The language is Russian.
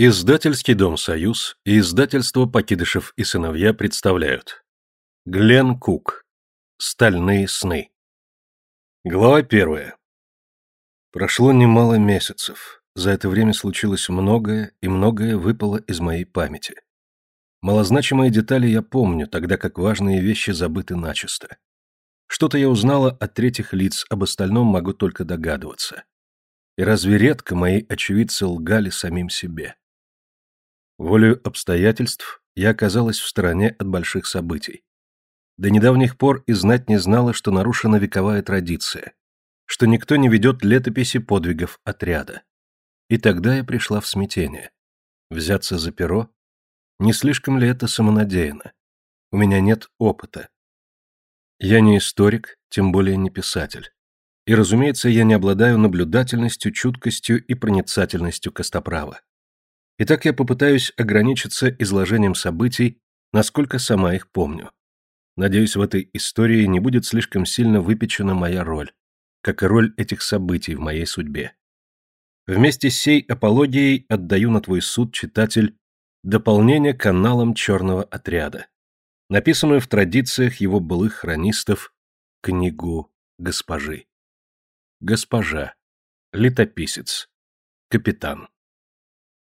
Издательский дом «Союз» и издательство «Покидышев и сыновья» представляют Глен Кук «Стальные сны» Глава первая Прошло немало месяцев. За это время случилось многое, и многое выпало из моей памяти. Малозначимые детали я помню, тогда как важные вещи забыты начисто. Что-то я узнала от третьих лиц, об остальном могу только догадываться. И разве редко мои очевидцы лгали самим себе? Волею обстоятельств я оказалась в стороне от больших событий. До недавних пор и знать не знала, что нарушена вековая традиция, что никто не ведет летописи подвигов отряда. И тогда я пришла в смятение. Взяться за перо? Не слишком ли это самонадеянно? У меня нет опыта. Я не историк, тем более не писатель. И, разумеется, я не обладаю наблюдательностью, чуткостью и проницательностью Костоправа. Итак, я попытаюсь ограничиться изложением событий, насколько сама их помню. Надеюсь, в этой истории не будет слишком сильно выпечена моя роль, как и роль этих событий в моей судьбе. Вместе с сей апологией отдаю на твой суд, читатель, дополнение каналам черного отряда, написанную в традициях его былых хронистов книгу госпожи. Госпожа. Летописец. Капитан.